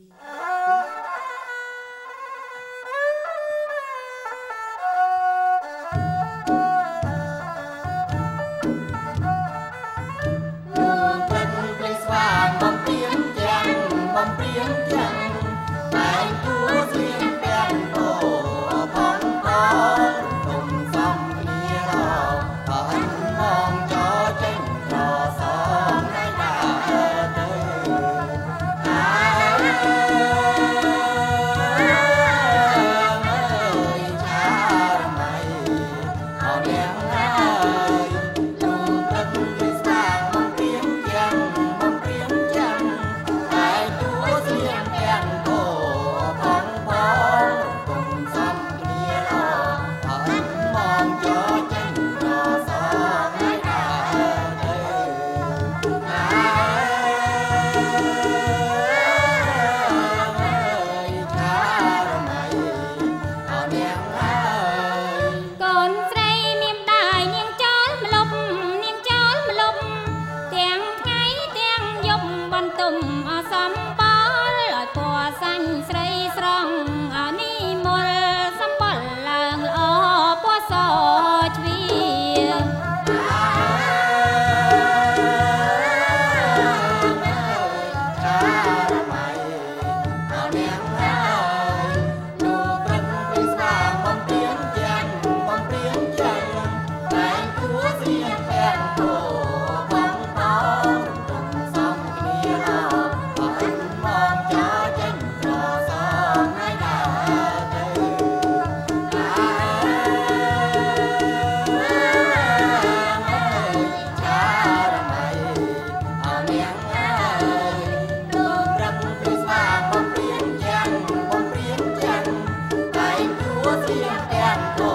Uh. បន្ទុំអសំបល់ឲ្យពណ៌សាញ់ស្រីស្រស់ siempre ando.